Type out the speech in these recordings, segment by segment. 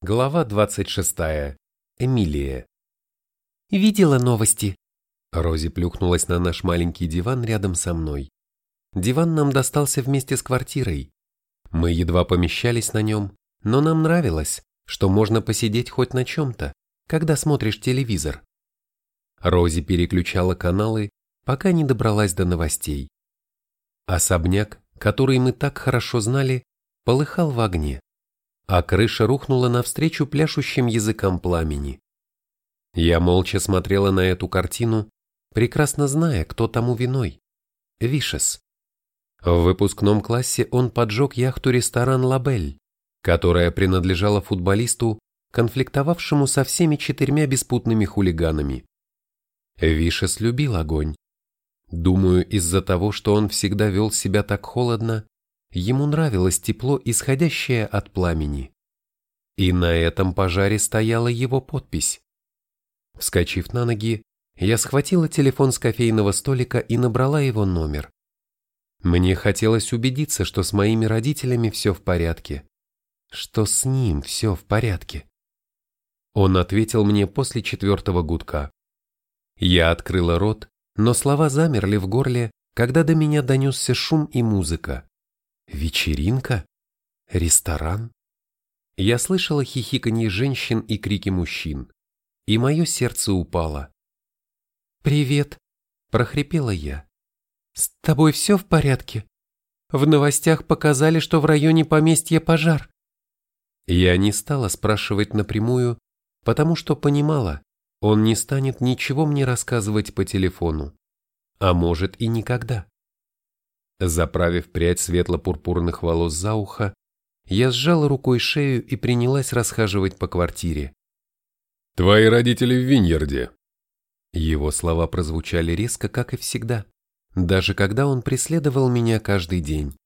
Глава 26. Эмилия. «Видела новости?» Рози плюхнулась на наш маленький диван рядом со мной. Диван нам достался вместе с квартирой. Мы едва помещались на нем, но нам нравилось, что можно посидеть хоть на чем-то, когда смотришь телевизор. Рози переключала каналы, пока не добралась до новостей. Особняк, который мы так хорошо знали, полыхал в огне а крыша рухнула навстречу пляшущим языкам пламени. Я молча смотрела на эту картину, прекрасно зная, кто тому виной. Вишес. В выпускном классе он поджег яхту-ресторан «Лабель», которая принадлежала футболисту, конфликтовавшему со всеми четырьмя беспутными хулиганами. Вишес любил огонь. Думаю, из-за того, что он всегда вел себя так холодно, Ему нравилось тепло, исходящее от пламени. И на этом пожаре стояла его подпись. Вскочив на ноги, я схватила телефон с кофейного столика и набрала его номер. Мне хотелось убедиться, что с моими родителями все в порядке, что с ним все в порядке. Он ответил мне после четвертого гудка. Я открыла рот, но слова замерли в горле, когда до меня донесся шум и музыка. Вечеринка? Ресторан? Я слышала хихиканье женщин и крики мужчин, и мое сердце упало. «Привет!» – прохрипела я. «С тобой все в порядке? В новостях показали, что в районе поместья пожар». Я не стала спрашивать напрямую, потому что понимала, он не станет ничего мне рассказывать по телефону. А может и никогда. Заправив прядь светло-пурпурных волос за ухо, я сжала рукой шею и принялась расхаживать по квартире. «Твои родители в Виньерде». Его слова прозвучали резко, как и всегда, даже когда он преследовал меня каждый день.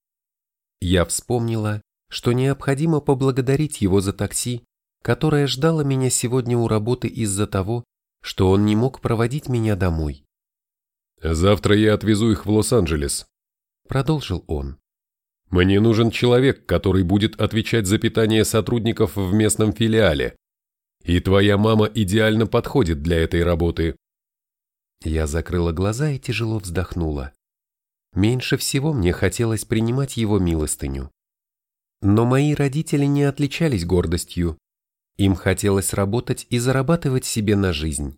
Я вспомнила, что необходимо поблагодарить его за такси, которое ждало меня сегодня у работы из-за того, что он не мог проводить меня домой. «Завтра я отвезу их в Лос-Анджелес», продолжил он. Мне нужен человек, который будет отвечать за питание сотрудников в местном филиале. И твоя мама идеально подходит для этой работы. Я закрыла глаза и тяжело вздохнула. Меньше всего мне хотелось принимать его милостыню. Но мои родители не отличались гордостью. Им хотелось работать и зарабатывать себе на жизнь.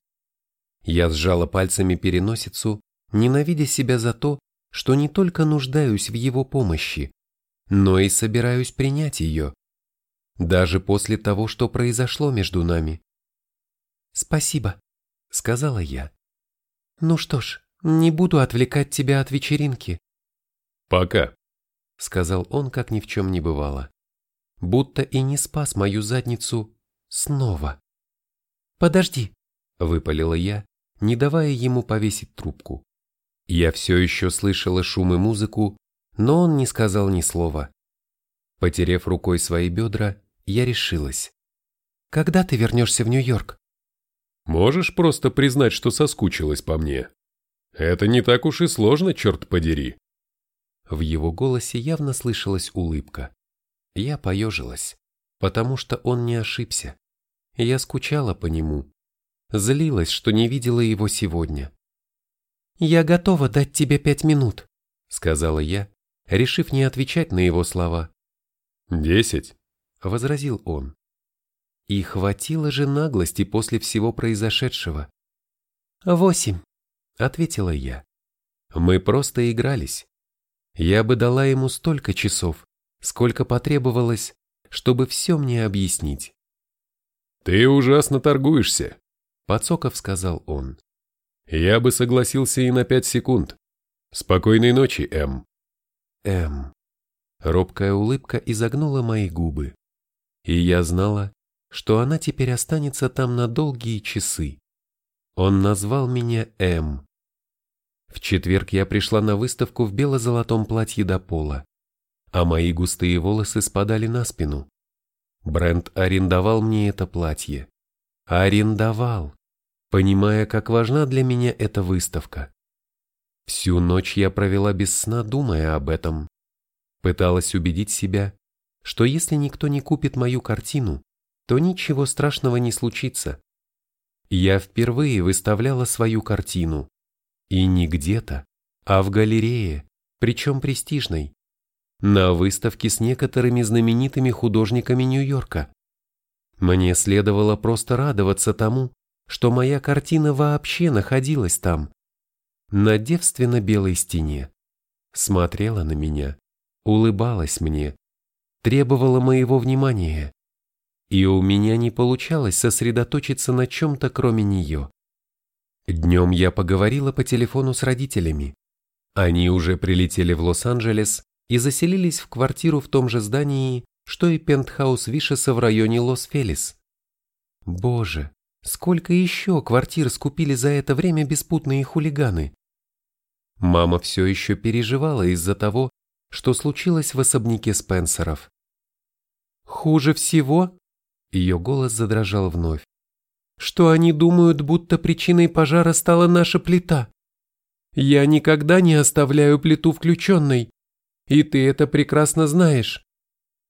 Я сжала пальцами переносицу, ненавидя себя за то, что не только нуждаюсь в его помощи, но и собираюсь принять ее, даже после того, что произошло между нами. «Спасибо», — сказала я. «Ну что ж, не буду отвлекать тебя от вечеринки». «Пока», — сказал он, как ни в чем не бывало, будто и не спас мою задницу снова. «Подожди», — выпалила я, не давая ему повесить трубку. Я все еще слышала шум и музыку, но он не сказал ни слова. Потерев рукой свои бедра, я решилась. «Когда ты вернешься в Нью-Йорк?» «Можешь просто признать, что соскучилась по мне? Это не так уж и сложно, черт подери!» В его голосе явно слышалась улыбка. Я поежилась, потому что он не ошибся. Я скучала по нему. Злилась, что не видела его сегодня. «Я готова дать тебе пять минут», — сказала я, решив не отвечать на его слова. «Десять», — возразил он. И хватило же наглости после всего произошедшего. «Восемь», — ответила я. Мы просто игрались. Я бы дала ему столько часов, сколько потребовалось, чтобы все мне объяснить. «Ты ужасно торгуешься», — Подсоков сказал он. Я бы согласился и на пять секунд. Спокойной ночи, М. М. Робкая улыбка изогнула мои губы. И я знала, что она теперь останется там на долгие часы. Он назвал меня М. В четверг я пришла на выставку в бело-золотом платье до пола, а мои густые волосы спадали на спину. Брент арендовал мне это платье. Арендовал понимая, как важна для меня эта выставка. Всю ночь я провела без сна, думая об этом. Пыталась убедить себя, что если никто не купит мою картину, то ничего страшного не случится. Я впервые выставляла свою картину. И не где-то, а в галерее, причем престижной. На выставке с некоторыми знаменитыми художниками Нью-Йорка. Мне следовало просто радоваться тому, что моя картина вообще находилась там, на девственно-белой стене. Смотрела на меня, улыбалась мне, требовала моего внимания. И у меня не получалось сосредоточиться на чем-то кроме нее. Днем я поговорила по телефону с родителями. Они уже прилетели в Лос-Анджелес и заселились в квартиру в том же здании, что и пентхаус Вишеса в районе Лос-Фелис. Боже, сколько еще квартир скупили за это время беспутные хулиганы? Мама все еще переживала из-за того, что случилось в особняке Спенсеров. «Хуже всего?» Ее голос задрожал вновь. «Что они думают, будто причиной пожара стала наша плита? Я никогда не оставляю плиту включенной, и ты это прекрасно знаешь.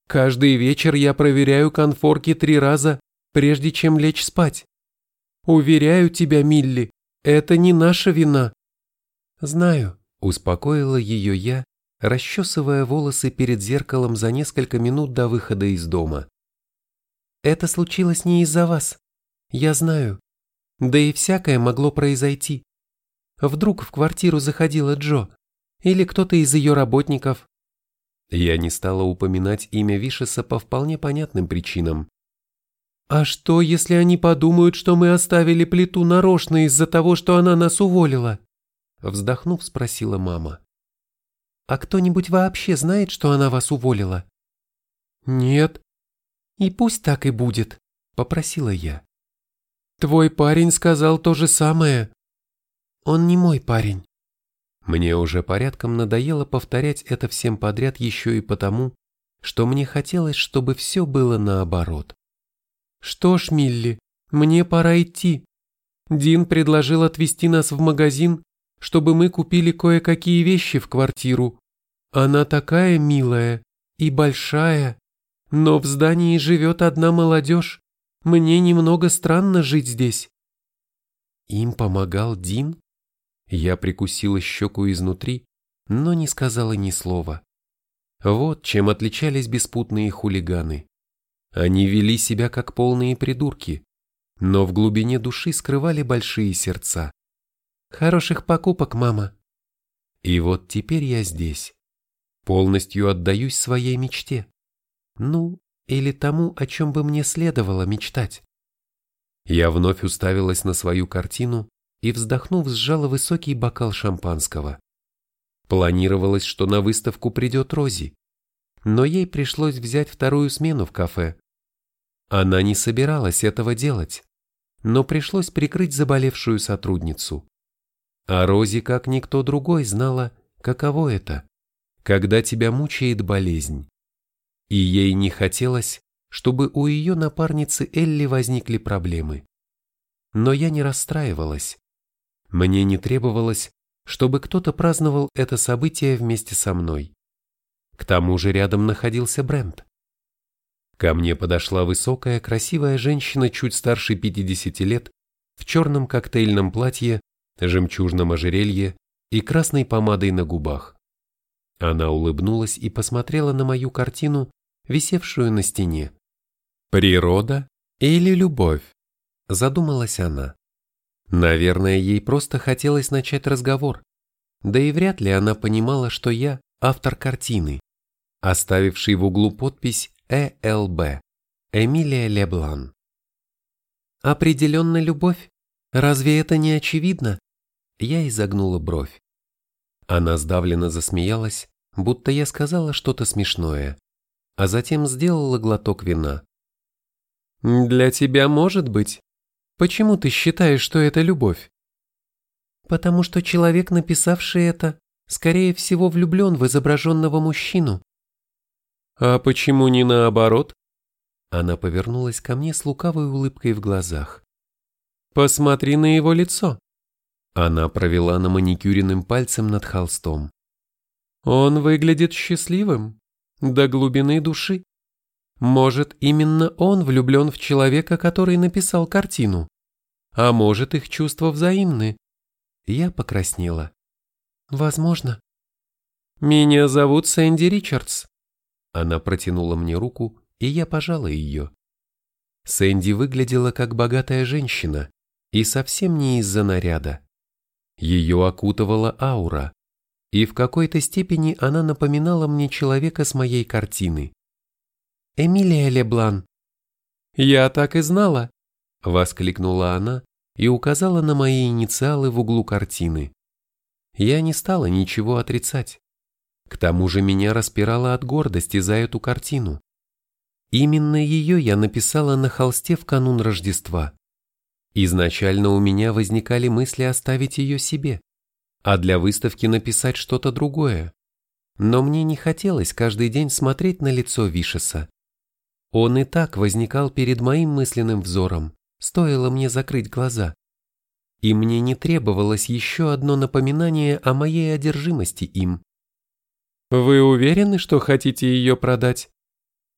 Каждый вечер я проверяю конфорки три раза, прежде чем лечь спать. Уверяю тебя, Милли, это не наша вина. Знаю, успокоила ее я, расчесывая волосы перед зеркалом за несколько минут до выхода из дома. Это случилось не из-за вас. Я знаю. Да и всякое могло произойти. Вдруг в квартиру заходила Джо или кто-то из ее работников. Я не стала упоминать имя Вишеса по вполне понятным причинам. «А что, если они подумают, что мы оставили плиту нарочно из-за того, что она нас уволила?» Вздохнув, спросила мама. «А кто-нибудь вообще знает, что она вас уволила?» «Нет». «И пусть так и будет», — попросила я. «Твой парень сказал то же самое». «Он не мой парень». Мне уже порядком надоело повторять это всем подряд еще и потому, что мне хотелось, чтобы все было наоборот. «Что ж, Милли, мне пора идти. Дин предложил отвезти нас в магазин, чтобы мы купили кое-какие вещи в квартиру. Она такая милая и большая, но в здании живет одна молодежь. Мне немного странно жить здесь». Им помогал Дин? Я прикусила щеку изнутри, но не сказала ни слова. Вот чем отличались беспутные хулиганы. Они вели себя как полные придурки, но в глубине души скрывали большие сердца. Хороших покупок, мама. И вот теперь я здесь. Полностью отдаюсь своей мечте. Ну, или тому, о чем бы мне следовало мечтать. Я вновь уставилась на свою картину и, вздохнув, сжала высокий бокал шампанского. Планировалось, что на выставку придет Рози, но ей пришлось взять вторую смену в кафе, она не собиралась этого делать, но пришлось прикрыть заболевшую сотрудницу. А Рози, как никто другой, знала, каково это, когда тебя мучает болезнь. И ей не хотелось, чтобы у ее напарницы Элли возникли проблемы. Но я не расстраивалась. Мне не требовалось, чтобы кто-то праздновал это событие вместе со мной. К тому же рядом находился Брент. Ко мне подошла высокая, красивая женщина чуть старше 50 лет в черном коктейльном платье, жемчужном ожерелье и красной помадой на губах. Она улыбнулась и посмотрела на мою картину, висевшую на стене. «Природа или любовь?» – задумалась она. Наверное, ей просто хотелось начать разговор. Да и вряд ли она понимала, что я автор картины, оставивший в углу подпись Э.Л.Б. Эмилия Леблан. Определенно любовь. Разве это не очевидно? Я изогнула бровь. Она сдавленно засмеялась, будто я сказала что-то смешное, а затем сделала глоток вина. «Для тебя может быть. Почему ты считаешь, что это любовь?» «Потому что человек, написавший это, скорее всего влюблен в изображенного мужчину», «А почему не наоборот?» Она повернулась ко мне с лукавой улыбкой в глазах. «Посмотри на его лицо!» Она провела на маникюренным пальцем над холстом. «Он выглядит счастливым, до глубины души. Может, именно он влюблен в человека, который написал картину. А может, их чувства взаимны. Я покраснела. Возможно. Меня зовут Сэнди Ричардс. Она протянула мне руку, и я пожала ее. Сэнди выглядела как богатая женщина, и совсем не из-за наряда. Ее окутывала аура, и в какой-то степени она напоминала мне человека с моей картины. Эмилия Леблан. «Я так и знала!» — воскликнула она и указала на мои инициалы в углу картины. Я не стала ничего отрицать. К тому же меня распирало от гордости за эту картину. Именно ее я написала на холсте в канун Рождества. Изначально у меня возникали мысли оставить ее себе, а для выставки написать что-то другое. Но мне не хотелось каждый день смотреть на лицо Вишеса. Он и так возникал перед моим мысленным взором, стоило мне закрыть глаза. И мне не требовалось еще одно напоминание о моей одержимости им. «Вы уверены, что хотите ее продать?»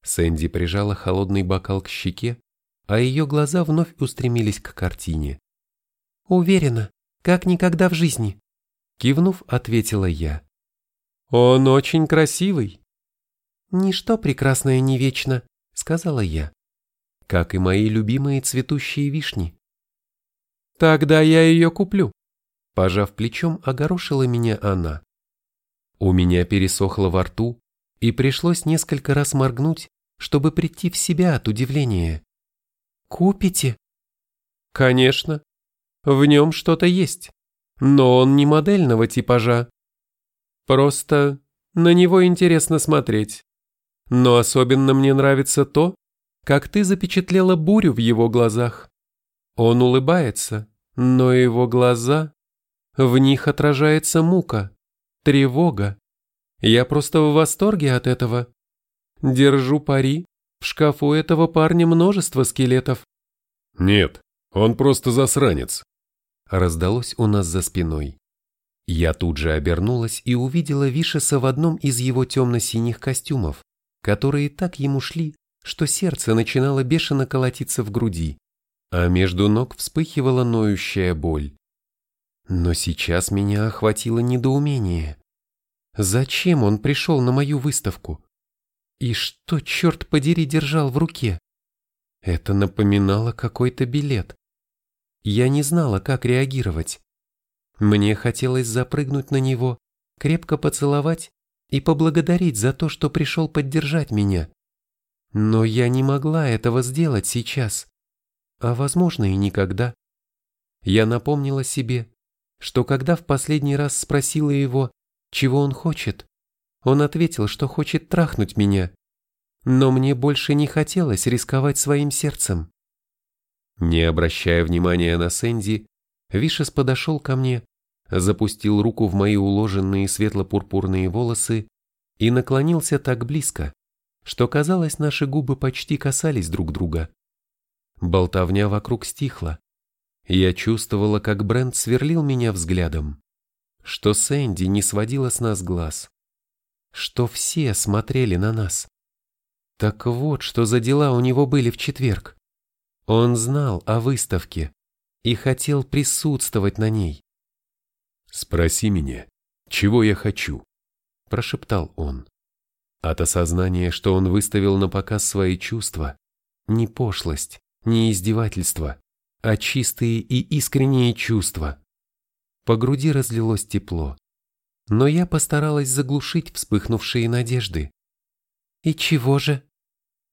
Сэнди прижала холодный бокал к щеке, а ее глаза вновь устремились к картине. «Уверена, как никогда в жизни», — кивнув, ответила я. «Он очень красивый». «Ничто прекрасное не вечно», сказала я, как и мои любимые цветущие вишни. Тогда я ее куплю. Пожав плечом, огорошила меня она. У меня пересохло во рту, и пришлось несколько раз моргнуть, чтобы прийти в себя от удивления. «Купите?» «Конечно. В нем что-то есть, но он не модельного типажа. Просто на него интересно смотреть. Но особенно мне нравится то, как ты запечатлела бурю в его глазах. Он улыбается, но его глаза... В них отражается мука, тревога. Я просто в восторге от этого. Держу пари, в шкафу этого парня множество скелетов. Нет, он просто засранец. Раздалось у нас за спиной. Я тут же обернулась и увидела Вишеса в одном из его темно-синих костюмов которые так ему шли, что сердце начинало бешено колотиться в груди, а между ног вспыхивала ноющая боль. Но сейчас меня охватило недоумение. Зачем он пришел на мою выставку? И что, черт подери, держал в руке? Это напоминало какой-то билет. Я не знала, как реагировать. Мне хотелось запрыгнуть на него, крепко поцеловать и поблагодарить за то, что пришел поддержать меня. Но я не могла этого сделать сейчас, а возможно и никогда. Я напомнила себе, что когда в последний раз спросила его, чего он хочет, он ответил, что хочет трахнуть меня, но мне больше не хотелось рисковать своим сердцем. Не обращая внимания на Сэнди, Вишес подошел ко мне запустил руку в мои уложенные светло-пурпурные волосы и наклонился так близко, что казалось, наши губы почти касались друг друга. Болтовня вокруг стихла. Я чувствовала, как Брент сверлил меня взглядом, что Сэнди не сводила с нас глаз, что все смотрели на нас. Так вот, что за дела у него были в четверг. Он знал о выставке и хотел присутствовать на ней. «Спроси меня, чего я хочу?» – прошептал он. От осознания, что он выставил на показ свои чувства, не пошлость, не издевательство, а чистые и искренние чувства. По груди разлилось тепло, но я постаралась заглушить вспыхнувшие надежды. «И чего же?»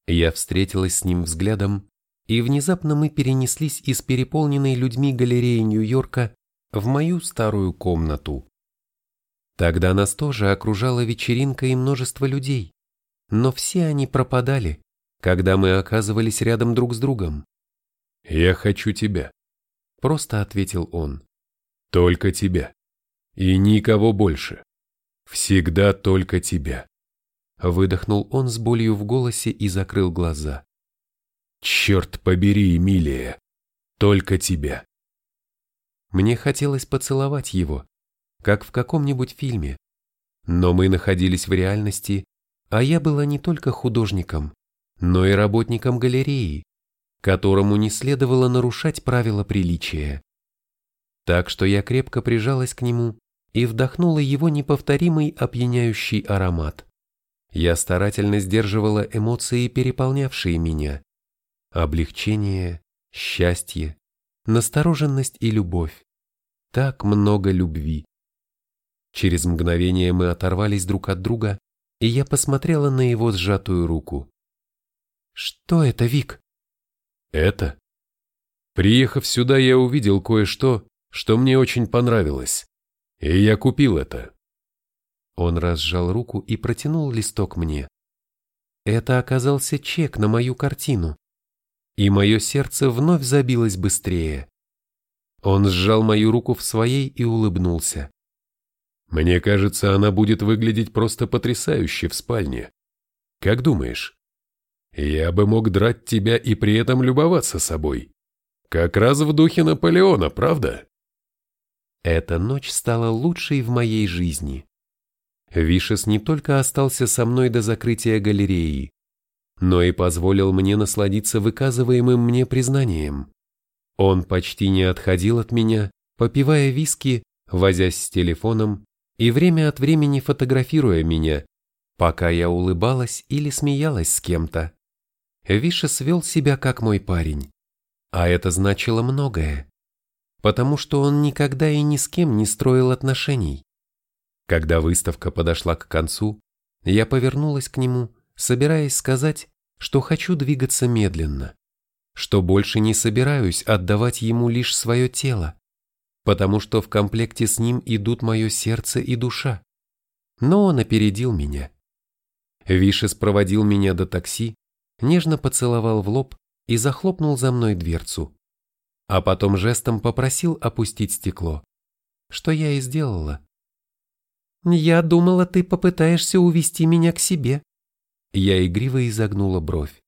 Я встретилась с ним взглядом, и внезапно мы перенеслись из переполненной людьми галереи Нью-Йорка в мою старую комнату. Тогда нас тоже окружала вечеринка и множество людей, но все они пропадали, когда мы оказывались рядом друг с другом. «Я хочу тебя», — просто ответил он. «Только тебя. И никого больше. Всегда только тебя». Выдохнул он с болью в голосе и закрыл глаза. «Черт побери, Эмилия! Только тебя!» Мне хотелось поцеловать его, как в каком-нибудь фильме. Но мы находились в реальности, а я была не только художником, но и работником галереи, которому не следовало нарушать правила приличия. Так что я крепко прижалась к нему и вдохнула его неповторимый опьяняющий аромат. Я старательно сдерживала эмоции, переполнявшие меня. Облегчение, счастье, настороженность и любовь. Так много любви. Через мгновение мы оторвались друг от друга, и я посмотрела на его сжатую руку. «Что это, Вик?» «Это?» Приехав сюда, я увидел кое-что, что мне очень понравилось, и я купил это. Он разжал руку и протянул листок мне. Это оказался чек на мою картину, и мое сердце вновь забилось быстрее. Он сжал мою руку в своей и улыбнулся. Мне кажется, она будет выглядеть просто потрясающе в спальне. Как думаешь? Я бы мог драть тебя и при этом любоваться собой. Как раз в духе Наполеона, правда? Эта ночь стала лучшей в моей жизни. Вишес не только остался со мной до закрытия галереи, но и позволил мне насладиться выказываемым мне признанием. Он почти не отходил от меня, попивая виски, возясь с телефоном и время от времени фотографируя меня, пока я улыбалась или смеялась с кем-то. Виша свел себя как мой парень, а это значило многое, потому что он никогда и ни с кем не строил отношений. Когда выставка подошла к концу, я повернулась к нему, собираясь сказать, что хочу двигаться медленно, что больше не собираюсь отдавать ему лишь свое тело, потому что в комплекте с ним идут мое сердце и душа. Но он опередил меня. Вишес проводил меня до такси, нежно поцеловал в лоб и захлопнул за мной дверцу. А потом жестом попросил опустить стекло, что я и сделала. «Я думала, ты попытаешься увести меня к себе». Я игриво изогнула бровь.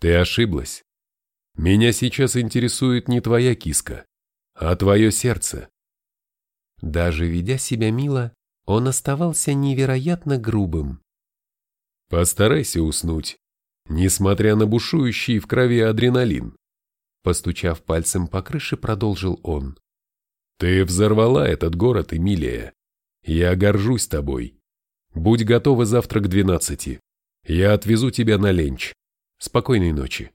«Ты ошиблась. Меня сейчас интересует не твоя киска, а твое сердце. Даже ведя себя мило, он оставался невероятно грубым. Постарайся уснуть, несмотря на бушующий в крови адреналин. Постучав пальцем по крыше, продолжил он. Ты взорвала этот город, Эмилия. Я горжусь тобой. Будь готова завтра к двенадцати. Я отвезу тебя на ленч. Спокойной ночи.